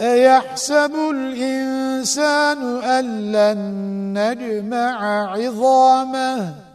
أيحسب الإنسان أن لن نجمع عظامه